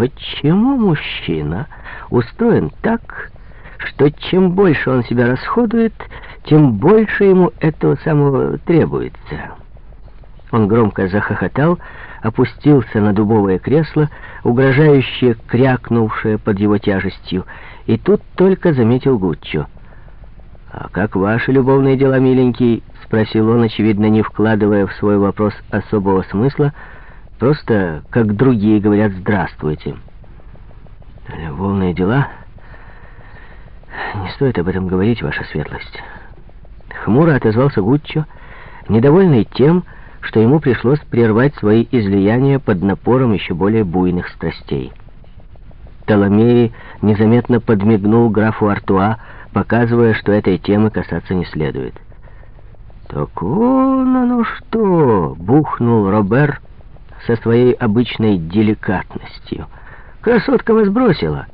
почему мужчина устроен так, что чем больше он себя расходует, тем больше ему этого самого требуется. Он громко захохотал, опустился на дубовое кресло, угрожающе крякнувшее под его тяжестью, и тут только заметил Гуччо. «А как ваши любовные дела, миленький?» — спросил он, очевидно, не вкладывая в свой вопрос особого смысла, просто, как другие говорят, «здравствуйте». «Любовные дела?» «Не стоит об этом говорить, ваша светлость». Хмуро отозвался Гуччо, недовольный тем, что ему пришлось прервать свои излияния под напором еще более буйных страстей. Толомей незаметно подмигнул графу Артуа, показывая, что этой темы касаться не следует. «Так вон оно что!» — бухнул Робер со своей обычной деликатностью. «Красотка вас бросила!»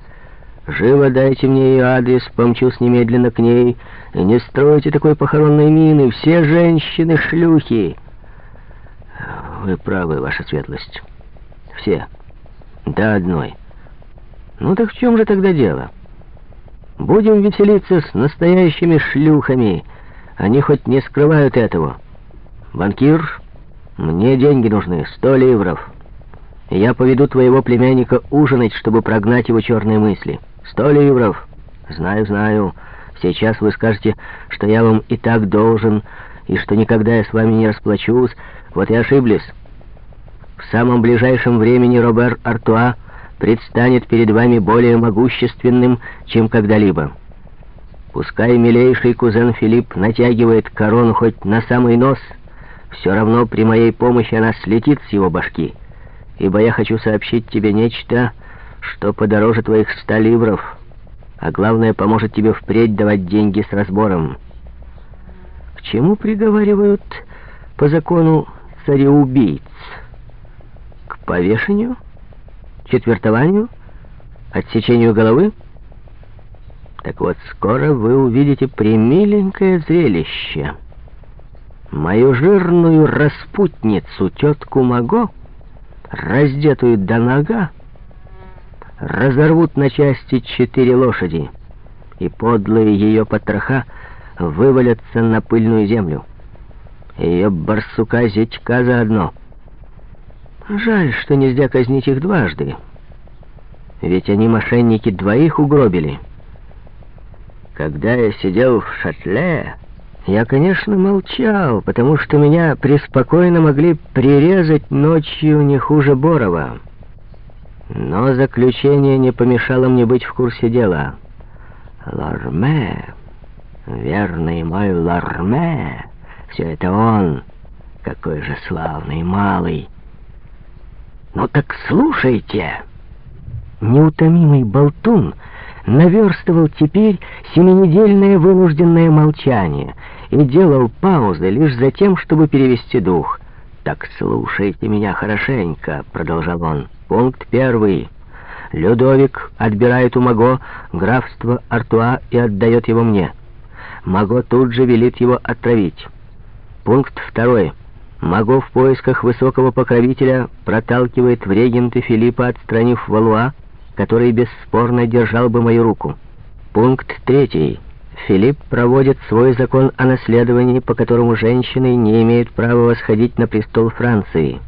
Живо дайте мне ее адрес, помчусь немедленно к ней. И не стройте такой похоронной мины, все женщины шлюхи. Вы правы, ваша светлость. Все. До одной. Ну так в чем же тогда дело? Будем веселиться с настоящими шлюхами. Они хоть не скрывают этого. Банкир, мне деньги нужны, сто ливров. Я поведу твоего племянника ужинать, чтобы прогнать его черные мысли». «Сто ливров!» «Знаю, знаю. Сейчас вы скажете, что я вам и так должен, и что никогда я с вами не расплачусь. Вот и ошиблись. В самом ближайшем времени Робер Артуа предстанет перед вами более могущественным, чем когда-либо. Пускай милейший кузен Филипп натягивает корону хоть на самый нос, все равно при моей помощи она слетит с его башки, ибо я хочу сообщить тебе нечто что подороже твоих ста ливров, а главное, поможет тебе впредь давать деньги с разбором. К чему приговаривают по закону цареубийц? К повешению? Четвертованию? Отсечению головы? Так вот, скоро вы увидите примиленькое зрелище. Мою жирную распутницу, тетку Маго, раздетую до нога, разорвут на части четыре лошади, и подлые ее потроха вывалятся на пыльную землю. Ее барсука-зятька заодно. Жаль, что нельзя казнить их дважды, ведь они мошенники двоих угробили. Когда я сидел в шатле, я, конечно, молчал, потому что меня преспокойно могли прирезать ночью не хуже Борова. Но заключение не помешало мне быть в курсе дела. Ларме, верный мой Ларме, все это он, какой же славный малый. Ну так слушайте. Неутомимый болтун наверстывал теперь семинедельное вынужденное молчание и делал паузы лишь за тем, чтобы перевести дух. «Так слушайте меня хорошенько», — продолжал он. Пункт первый. Людовик отбирает у Маго графство Артуа и отдает его мне. Маго тут же велит его отравить. Пункт второй. Маго в поисках высокого покровителя проталкивает в регенты Филиппа, отстранив Валуа, который бесспорно держал бы мою руку. Пункт третий. Филипп проводит свой закон о наследовании, по которому женщины не имеют права восходить на престол Франции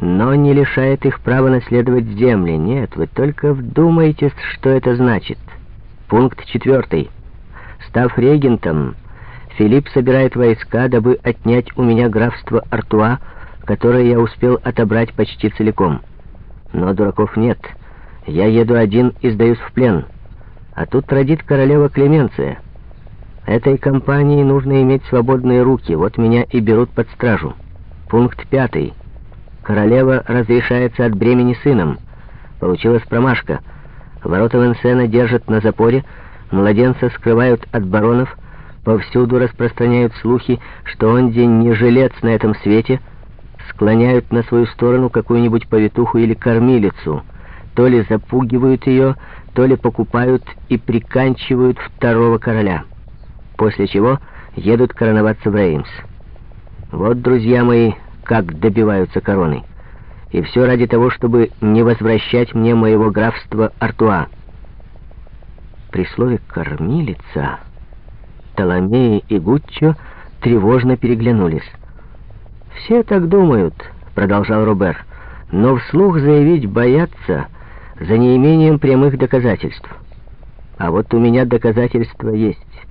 но не лишает их права наследовать земли. Нет, вы только вдумайтесь, что это значит. Пункт четвертый. Став регентом, Филипп собирает войска, дабы отнять у меня графство Артуа, которое я успел отобрать почти целиком. Но дураков нет. Я еду один и сдаюсь в плен. А тут родит королева Клеменция. Этой компании нужно иметь свободные руки, вот меня и берут под стражу. Пункт пятый. Королева разрешается от бремени сыном. Получилась промашка. Ворота Венсена держат на запоре, младенца скрывают от баронов, повсюду распространяют слухи, что он день не жилец на этом свете, склоняют на свою сторону какую-нибудь повитуху или кормилицу, то ли запугивают ее, то ли покупают и приканчивают второго короля, после чего едут короноваться в Реймс. Вот, друзья мои, как добиваются короны. И все ради того, чтобы не возвращать мне моего графства Артуа. При слове «кормилица» Толомеи и Гуччо тревожно переглянулись. «Все так думают», — продолжал Робер, — «но вслух заявить боятся за неимением прямых доказательств. А вот у меня доказательства есть».